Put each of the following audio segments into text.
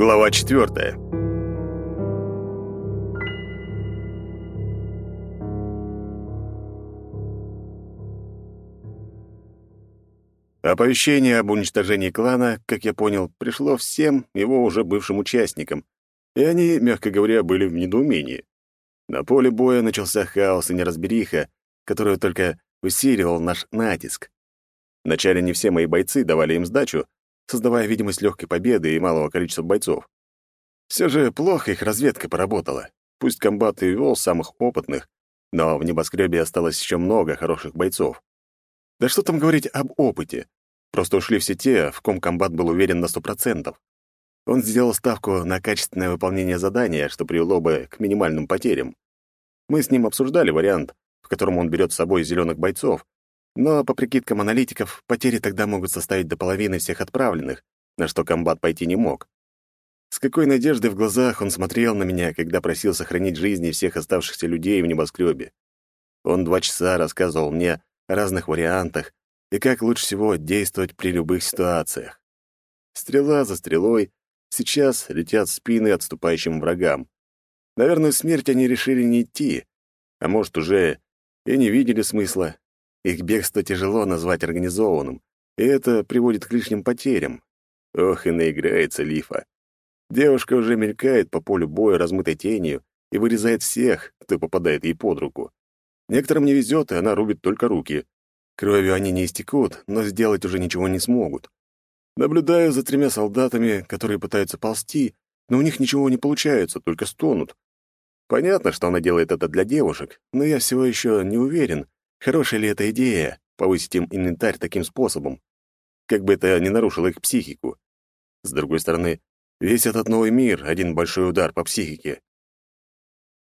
Глава четвертая. Оповещение об уничтожении клана, как я понял, пришло всем его уже бывшим участникам, и они, мягко говоря, были в недоумении. На поле боя начался хаос и неразбериха, который только усиливал наш натиск. Вначале не все мои бойцы давали им сдачу, создавая видимость легкой победы и малого количества бойцов. Все же плохо их разведка поработала. Пусть комбат и вел самых опытных, но в небоскребе осталось еще много хороших бойцов. Да что там говорить об опыте? Просто ушли все те, в ком комбат был уверен на сто процентов. Он сделал ставку на качественное выполнение задания, что привело бы к минимальным потерям. Мы с ним обсуждали вариант, в котором он берет с собой зеленых бойцов, но, по прикидкам аналитиков, потери тогда могут составить до половины всех отправленных, на что комбат пойти не мог. С какой надеждой в глазах он смотрел на меня, когда просил сохранить жизни всех оставшихся людей в небоскребе. Он два часа рассказывал мне о разных вариантах и как лучше всего действовать при любых ситуациях. Стрела за стрелой сейчас летят в спины отступающим врагам. Наверное, смерть они решили не идти, а может, уже и не видели смысла. Их бегство тяжело назвать организованным, и это приводит к лишним потерям. Ох, и наиграется Лифа. Девушка уже мелькает по полю боя размытой тенью и вырезает всех, кто попадает ей под руку. Некоторым не везет, и она рубит только руки. Кровью они не истекут, но сделать уже ничего не смогут. Наблюдаю за тремя солдатами, которые пытаются ползти, но у них ничего не получается, только стонут. Понятно, что она делает это для девушек, но я всего еще не уверен, хорошая ли эта идея — повысить им инвентарь таким способом. Как бы это ни нарушило их психику. С другой стороны, весь этот новый мир — один большой удар по психике.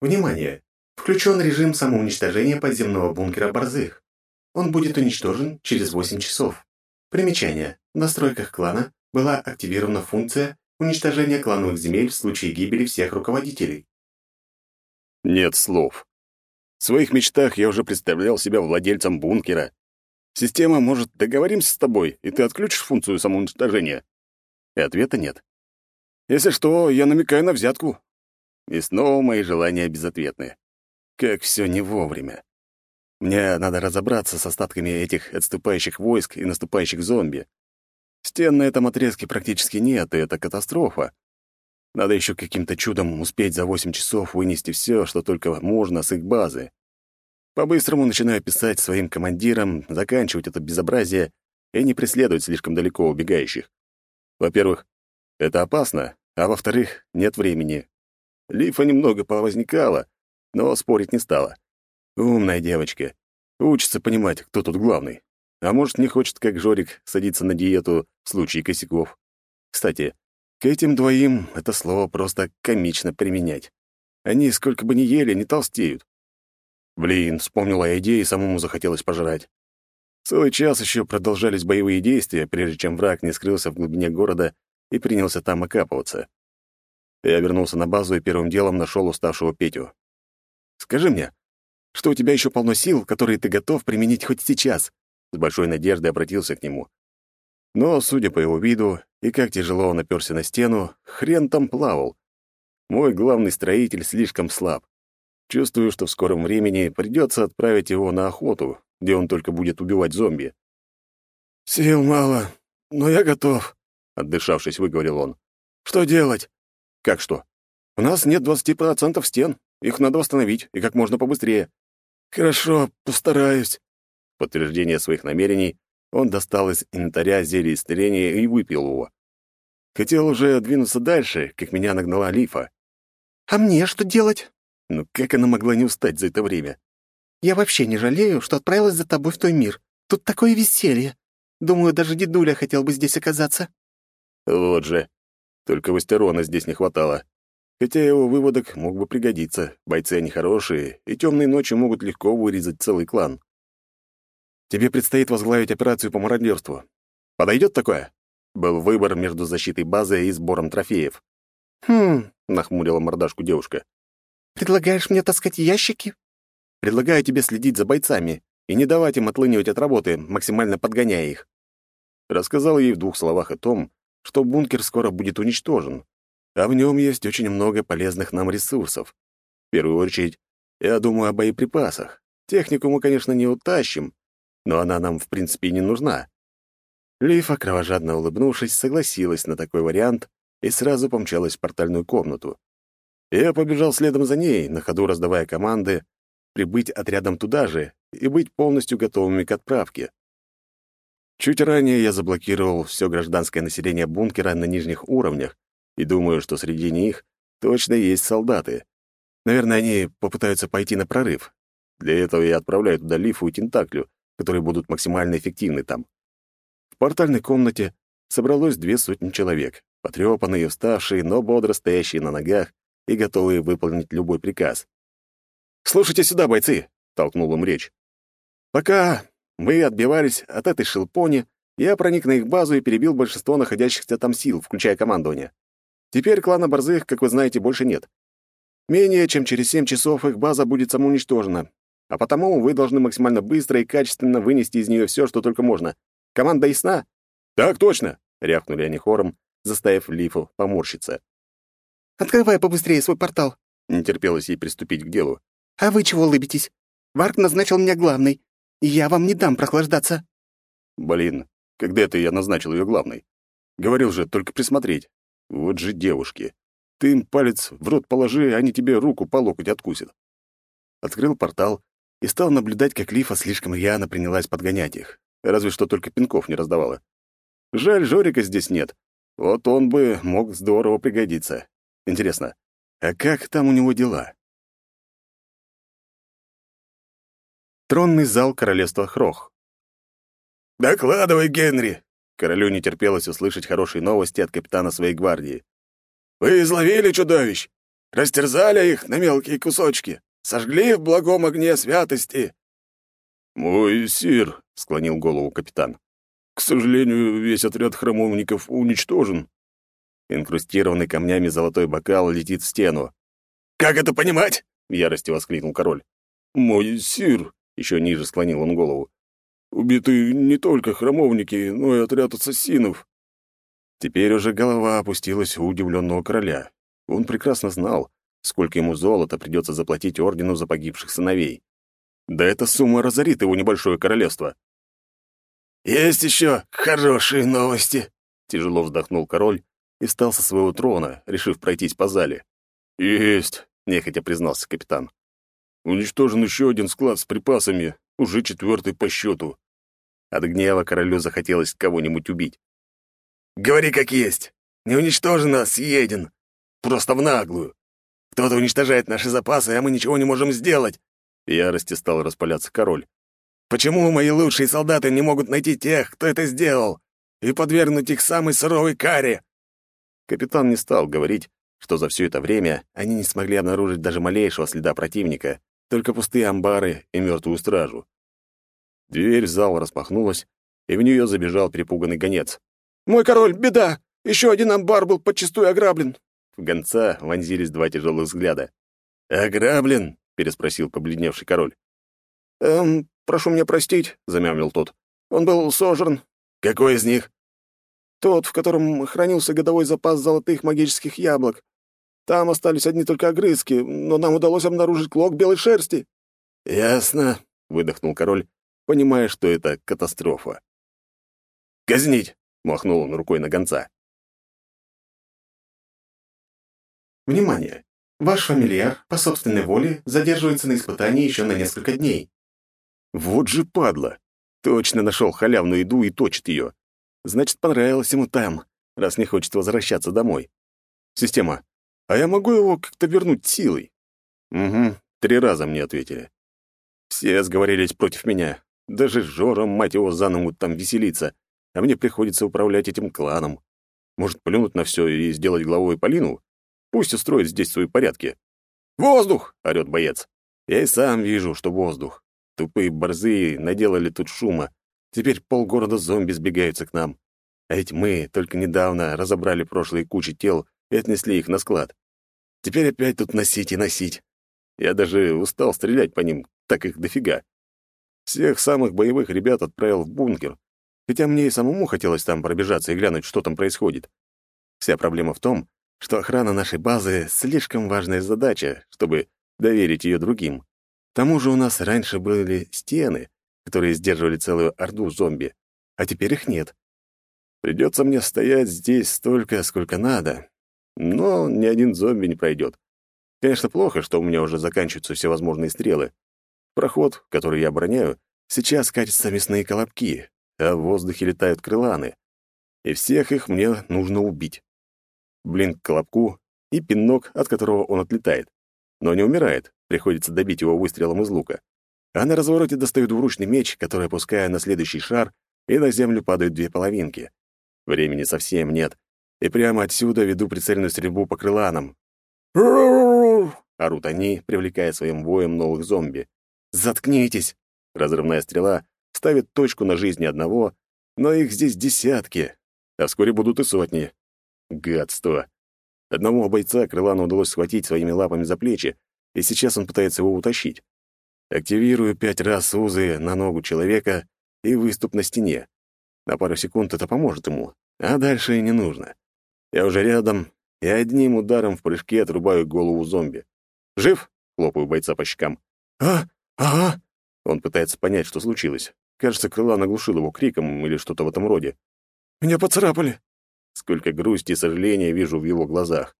Внимание! Включен режим самоуничтожения подземного бункера Борзых. Он будет уничтожен через 8 часов. Примечание. В настройках клана была активирована функция уничтожения клановых земель в случае гибели всех руководителей. Нет слов. В своих мечтах я уже представлял себя владельцем бункера. Система, может, договоримся с тобой, и ты отключишь функцию самоуничтожения? И ответа нет. Если что, я намекаю на взятку. И снова мои желания безответны. Как все не вовремя. Мне надо разобраться с остатками этих отступающих войск и наступающих зомби. Стен на этом отрезке практически нет, и это катастрофа. Надо еще каким-то чудом успеть за 8 часов вынести все, что только можно с их базы. По-быстрому начинаю писать своим командирам, заканчивать это безобразие и не преследовать слишком далеко убегающих. Во-первых, это опасно, а во-вторых, нет времени. Лифа немного повозникала, но спорить не стала. Умная девочка. Учится понимать, кто тут главный. А может, не хочет, как Жорик, садиться на диету в случае косяков. Кстати, к этим двоим это слово просто комично применять. Они сколько бы ни ели, не толстеют. Блин, вспомнила я идею и самому захотелось пожрать. Целый час еще продолжались боевые действия, прежде чем враг не скрылся в глубине города и принялся там окапываться. Я вернулся на базу и первым делом нашел уставшего Петю. «Скажи мне, что у тебя еще полно сил, которые ты готов применить хоть сейчас?» С большой надеждой обратился к нему. Но, судя по его виду и как тяжело он оперся на стену, хрен там плавал. Мой главный строитель слишком слаб. Чувствую, что в скором времени придется отправить его на охоту, где он только будет убивать зомби. «Сил мало, но я готов», — отдышавшись, выговорил он. «Что делать?» «Как что? У нас нет двадцати процентов стен. Их надо восстановить, и как можно побыстрее». «Хорошо, постараюсь». В подтверждение своих намерений он достал из инвентаря зелье исцеления и выпил его. Хотел уже двинуться дальше, как меня нагнала Лифа. «А мне что делать?» Ну как она могла не устать за это время? «Я вообще не жалею, что отправилась за тобой в той мир. Тут такое веселье. Думаю, даже дедуля хотел бы здесь оказаться». Вот же. Только Вастерона здесь не хватало. Хотя его выводок мог бы пригодиться. Бойцы они хорошие, и темные ночи могут легко вырезать целый клан. Тебе предстоит возглавить операцию по мародерству. Подойдет такое? Был выбор между защитой базы и сбором трофеев. «Хм...» — нахмурила мордашку девушка. «Предлагаешь мне таскать ящики?» «Предлагаю тебе следить за бойцами. и не давать им отлынивать от работы, максимально подгоняя их. Рассказал ей в двух словах о том, что бункер скоро будет уничтожен, а в нем есть очень много полезных нам ресурсов. В первую очередь, я думаю о боеприпасах. Технику мы, конечно, не утащим, но она нам, в принципе, не нужна. Лифа, кровожадно улыбнувшись, согласилась на такой вариант и сразу помчалась в портальную комнату. Я побежал следом за ней, на ходу раздавая команды, прибыть отрядом туда же и быть полностью готовыми к отправке. Чуть ранее я заблокировал все гражданское население бункера на нижних уровнях, и думаю, что среди них точно есть солдаты. Наверное, они попытаются пойти на прорыв. Для этого я отправляю туда Лифу и Тентаклю, которые будут максимально эффективны там. В портальной комнате собралось две сотни человек, потрепанные, уставшие, но бодро стоящие на ногах и готовые выполнить любой приказ. «Слушайте сюда, бойцы!» — толкнул им речь. «Пока мы отбивались от этой шелпони, я проник на их базу и перебил большинство находящихся там сил, включая командование. Теперь клана Борзых, как вы знаете, больше нет. Менее чем через семь часов их база будет самоуничтожена, а потому вы должны максимально быстро и качественно вынести из нее все, что только можно. Команда ясна?» «Так точно!» — рявкнули они хором, заставив Лифу поморщиться. «Открывай побыстрее свой портал!» — не терпелось ей приступить к делу. «А вы чего улыбитесь? Варк назначил меня главной. Я вам не дам прохлаждаться». Блин, когда это я назначил ее главной? Говорил же, только присмотреть. Вот же девушки. Ты им палец в рот положи, они тебе руку по локоть откусят. Открыл портал и стал наблюдать, как Лифа слишком рьяно принялась подгонять их. Разве что только пинков не раздавала. Жаль, Жорика здесь нет. Вот он бы мог здорово пригодиться. Интересно, а как там у него дела? Тронный зал королевства Хрох. «Докладывай, Генри!» Королю не терпелось услышать хорошие новости от капитана своей гвардии. «Вы изловили чудовищ? Растерзали их на мелкие кусочки? Сожгли в благом огне святости?» «Мой сир», — склонил голову капитан. «К сожалению, весь отряд храмовников уничтожен». Инкрустированный камнями золотой бокал летит в стену. «Как это понимать?» — в ярости воскликнул король. «Мой сир», — еще ниже склонил он голову. Убиты не только храмовники, но и отряд ассасинов. Теперь уже голова опустилась у удивленного короля. Он прекрасно знал, сколько ему золота придется заплатить ордену за погибших сыновей. Да эта сумма разорит его небольшое королевство. «Есть еще хорошие новости», — тяжело вздохнул король и встал со своего трона, решив пройтись по зале. «Есть», — нехотя признался капитан. «Уничтожен еще один склад с припасами, уже четвертый по счету. От гнева королю захотелось кого-нибудь убить. «Говори как есть. Не уничтожен, а съеден. Просто в наглую. Кто-то уничтожает наши запасы, а мы ничего не можем сделать». В ярости стал распаляться король. «Почему мои лучшие солдаты не могут найти тех, кто это сделал, и подвергнуть их самой суровой каре?» Капитан не стал говорить, что за все это время они не смогли обнаружить даже малейшего следа противника, только пустые амбары и мертвую стражу. Дверь в зал распахнулась, и в нее забежал перепуганный гонец. «Мой король, беда! Еще один амбар был подчистую ограблен!» В гонца вонзились два тяжелых взгляда. «Ограблен?» — переспросил побледневший король. «Эм, прошу меня простить», — замямлил тот. «Он был сожран». «Какой из них?» «Тот, в котором хранился годовой запас золотых магических яблок. Там остались одни только огрызки, но нам удалось обнаружить клок белой шерсти». «Ясно», — выдохнул король, понимая, что это катастрофа. «Казнить!» — махнул он рукой на гонца. Внимание! Ваш фамильяр по собственной воле задерживается на испытании еще на несколько дней. Вот же падла! Точно нашел халявную еду и точит ее. Значит, понравилось ему там, раз не хочет возвращаться домой. Система, а я могу его как-то вернуть силой? Угу, три раза мне ответили. Все сговорились против меня. Даже Жора, мать его, заново там веселится, а мне приходится управлять этим кланом. Может, плюнуть на все и сделать главой Полину? Пусть устроит здесь свои порядки. «Воздух!» — орёт боец. Я и сам вижу, что воздух. Тупые борзые наделали тут шума. Теперь полгорода зомби сбегаются к нам. А ведь мы только недавно разобрали прошлые кучи тел и отнесли их на склад. Теперь опять тут носить и носить. Я даже устал стрелять по ним, так их дофига. Всех самых боевых ребят отправил в бункер, хотя мне и самому хотелось там пробежаться и глянуть, что там происходит. Вся проблема в том, что охрана нашей базы — слишком важная задача, чтобы доверить ее другим. К тому же у нас раньше были стены, которые сдерживали целую орду зомби, а теперь их нет. Придется мне стоять здесь столько, сколько надо, но ни один зомби не пройдет. Конечно, плохо, что у меня уже заканчиваются всевозможные стрелы. Проход, который я обороняю, сейчас катятся мясные колобки, а в воздухе летают крыланы. И всех их мне нужно убить. Блин к колобку и пинок, от которого он отлетает. Но не умирает, приходится добить его выстрелом из лука. А на развороте достают двуручный меч, который опускаю на следующий шар, и на землю падают две половинки. Времени совсем нет, и прямо отсюда веду прицельную стрельбу по крыланам. Орут они, привлекая своим воем новых зомби. «Заткнитесь!» Разрывная стрела ставит точку на жизни одного, но их здесь десятки, а вскоре будут и сотни. Гадство. Одному бойца крылану удалось схватить своими лапами за плечи, и сейчас он пытается его утащить. Активирую пять раз узы на ногу человека и выступ на стене. На пару секунд это поможет ему, а дальше и не нужно. Я уже рядом, и одним ударом в прыжке отрубаю голову зомби. «Жив?» — хлопаю бойца по щекам. «А? Ага!» Он пытается понять, что случилось. Кажется, крыла наглушил его криком или что-то в этом роде. «Меня поцарапали!» Сколько грусти и сожаления вижу в его глазах.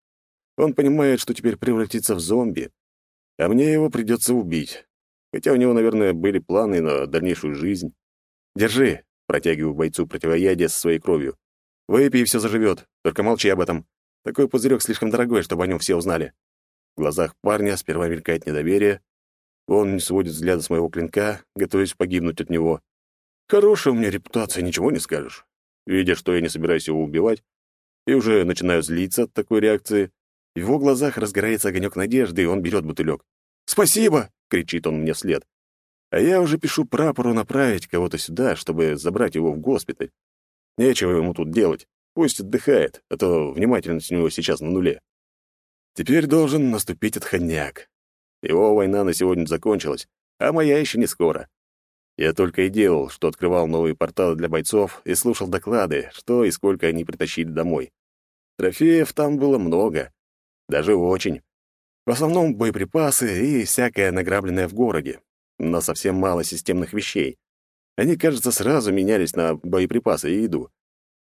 Он понимает, что теперь превратится в зомби, а мне его придется убить. Хотя у него, наверное, были планы на дальнейшую жизнь. «Держи!» — протягиваю бойцу противоядие со своей кровью. «Выпей, и все заживет. Только молчи об этом. Такой пузырек слишком дорогой, чтобы о нем все узнали». В глазах парня сперва мелькает недоверие. Он не сводит взгляда с моего клинка, готовясь погибнуть от него. Хорошая у меня репутация, ничего не скажешь. Видя, что я не собираюсь его убивать, и уже начинаю злиться от такой реакции, в его глазах разгорается огонек надежды, и он берет бутылек. «Спасибо!» — кричит он мне вслед. А я уже пишу прапору направить кого-то сюда, чтобы забрать его в госпиталь. Нечего ему тут делать. Пусть отдыхает, а то внимательность у него сейчас на нуле. Теперь должен наступить отходняк. Его война на сегодня закончилась, а моя еще не скоро. Я только и делал, что открывал новые порталы для бойцов и слушал доклады, что и сколько они притащили домой. Трофеев там было много, даже очень. В основном боеприпасы и всякое награбленное в городе, но совсем мало системных вещей. Они, кажется, сразу менялись на боеприпасы и еду.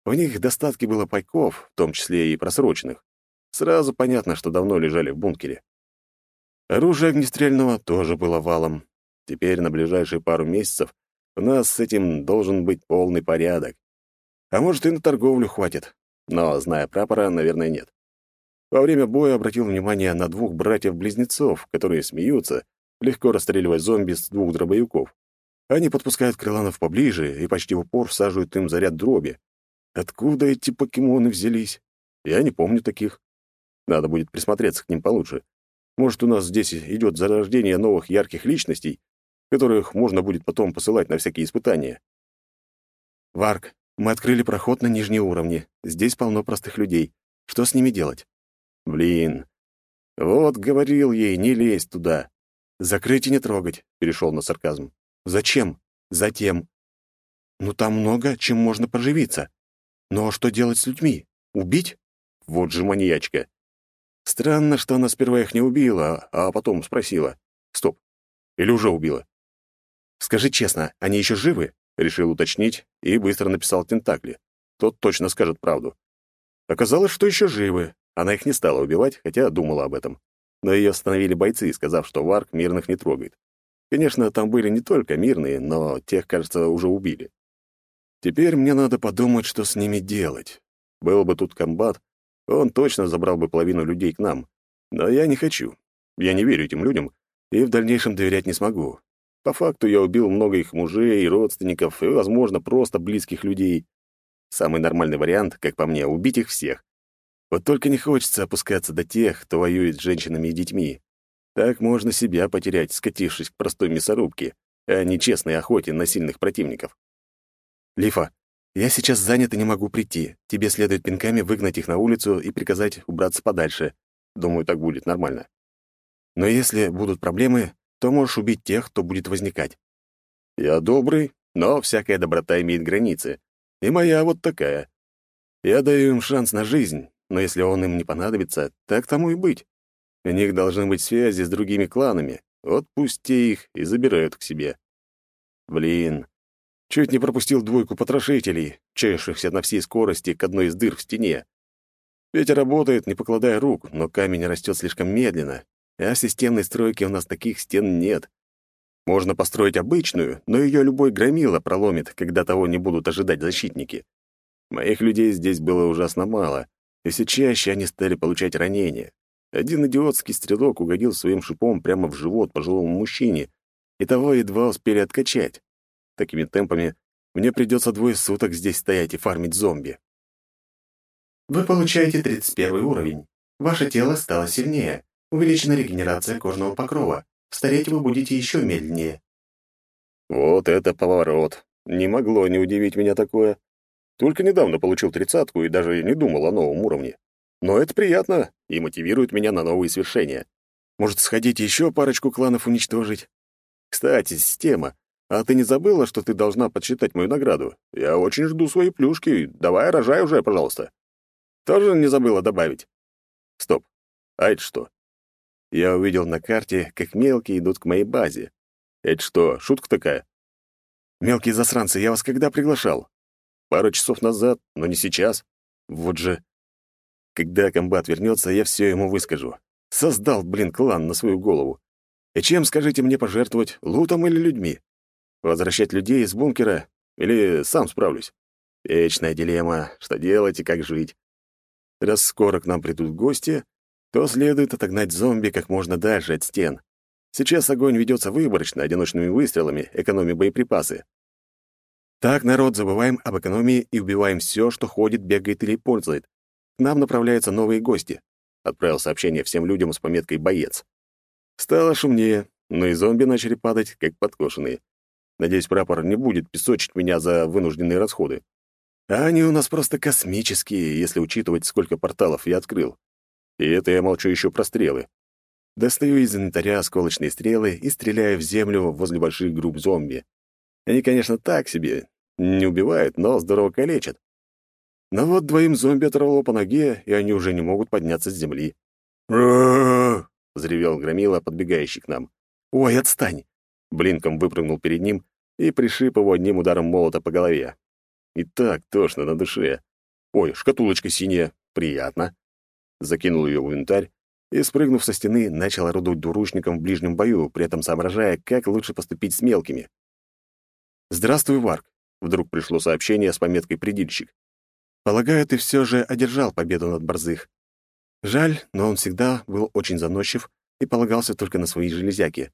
В них достатки было пайков, в том числе и просроченных. Сразу понятно, что давно лежали в бункере. Оружие огнестрельного тоже было валом. Теперь на ближайшие пару месяцев у нас с этим должен быть полный порядок. А может, и на торговлю хватит. Но, зная прапора, наверное, нет. Во время боя обратил внимание на двух братьев-близнецов, которые смеются, легко расстреливая зомби с двух дробовиков. Они подпускают крыланов поближе и почти в упор всаживают им заряд дроби. Откуда эти покемоны взялись? Я не помню таких. Надо будет присмотреться к ним получше. Может, у нас здесь идет зарождение новых ярких личностей, которых можно будет потом посылать на всякие испытания. Варк, мы открыли проход на нижние уровни. Здесь полно простых людей. Что с ними делать? Блин. Вот говорил ей, не лезь туда. Закрыть и не трогать, перешел на сарказм. Зачем? Затем. Ну, там много, чем можно поживиться. Но что делать с людьми? Убить? Вот же маньячка. Странно, что она сперва их не убила, а потом спросила. Стоп. Или уже убила? Скажи честно, они еще живы? Решил уточнить и быстро написал Тентакли. Тот точно скажет правду. Оказалось, что еще живы. Она их не стала убивать, хотя думала об этом. Но ее остановили бойцы, сказав, что Варк мирных не трогает. Конечно, там были не только мирные, но тех, кажется, уже убили. Теперь мне надо подумать, что с ними делать. Был бы тут комбат, он точно забрал бы половину людей к нам. Но я не хочу. Я не верю этим людям и в дальнейшем доверять не смогу. По факту я убил много их мужей и родственников, и, возможно, просто близких людей. Самый нормальный вариант, как по мне, убить их всех. Вот только не хочется опускаться до тех, кто воюет с женщинами и детьми. Так можно себя потерять, скатившись к простой мясорубке, а не честной охоте на сильных противников. Лифа, «Я сейчас занят и не могу прийти. Тебе следует пинками выгнать их на улицу и приказать убраться подальше. Думаю, так будет нормально. Но если будут проблемы, то можешь убить тех, кто будет возникать. Я добрый, но всякая доброта имеет границы. И моя вот такая. Я даю им шанс на жизнь, но если он им не понадобится, так тому и быть. У них должны быть связи с другими кланами. Вот пусть те их и забирают к себе. Блин, чуть не пропустил двойку потрошителей, чаявшихся на всей скорости к одной из дыр в стене. Ветер работает, не покладая рук, но камень растет слишком медленно, а системной стройке у нас таких стен нет. Можно построить обычную, но ее любой громила проломит, когда того не будут ожидать защитники. Моих людей здесь было ужасно мало, и все чаще они стали получать ранения. Один идиотский стрелок угодил своим шипом прямо в живот пожилому мужчине, и того едва успели откачать. Такими темпами мне придется двое суток здесь стоять и фармить зомби. Вы получаете 31 уровень. Ваше тело стало сильнее. Увеличена регенерация кожного покрова. Стареть вы будете еще медленнее. Вот это поворот. Не могло не удивить меня такое. Только недавно получил тридцатку и даже не думал о новом уровне. Но это приятно и мотивирует меня на новые свершения. Может, сходить еще парочку кланов уничтожить? Кстати, система, а ты не забыла, что ты должна подсчитать мою награду? Я очень жду свои плюшки. Давай, рожай уже, пожалуйста. Тоже не забыла добавить? Стоп. А это что? Я увидел на карте, как мелкие идут к моей базе. Это что, шутка такая? Мелкие засранцы, я вас когда приглашал? Пару часов назад, но не сейчас. Вот же. Когда комбат вернется, я все ему выскажу. Создал, блин, клан на свою голову. И чем, скажите мне, пожертвовать, лутом или людьми? Возвращать людей из бункера или сам справлюсь? Вечная дилемма, что делать и как жить. Раз скоро к нам придут гости, то следует отогнать зомби как можно дальше от стен. Сейчас огонь ведется выборочно, одиночными выстрелами, экономя боеприпасы. Так, народ, забываем об экономии и убиваем все, что ходит, бегает или пользует. К нам направляются новые гости. Отправил сообщение всем людям с пометкой «Боец». Стало шумнее, но и зомби начали падать, как подкошенные. Надеюсь, прапор не будет песочить меня за вынужденные расходы. А они у нас просто космические, если учитывать, сколько порталов я открыл. И это я молчу еще про стрелы. Достаю из инвентаря осколочные стрелы и стреляю в землю возле больших групп зомби. Они, конечно, так себе, не убивают, но здорово калечат. Но вот двоим зомби оторвало по ноге, и они уже не могут подняться с земли. Взревел Громила, подбегающий к нам. «Ой, отстань!» Блинком выпрыгнул перед ним и пришиб его одним ударом молота по голове. И так тошно на душе. Ой, шкатулочка синяя. Приятно. Закинул ее в инвентарь и, спрыгнув со стены, начал орудовать двуручником в ближнем бою, при этом соображая, как лучше поступить с мелкими. «Здравствуй, Варк!» — вдруг пришло сообщение с пометкой «Предильщик». «Полагаю, ты все же одержал победу над Борзых. Жаль, но он всегда был очень заносчив и полагался только на свои железяки.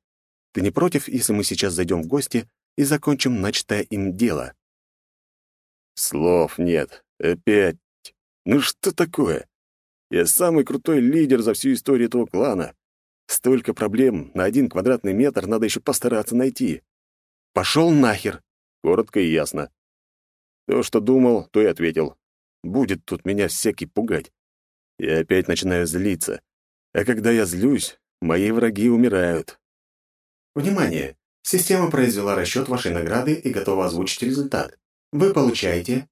Ты не против, если мы сейчас зайдем в гости и закончим начатое им дело?» Слов нет. Опять. Ну что такое? Я самый крутой лидер за всю историю этого клана. Столько проблем на один квадратный метр надо еще постараться найти. Пошел нахер. Коротко и ясно. То, что думал, то и ответил. Будет тут меня всякий пугать. Я опять начинаю злиться. А когда я злюсь, мои враги умирают. Внимание! Система произвела расчет вашей награды и готова озвучить результат. Вы получаете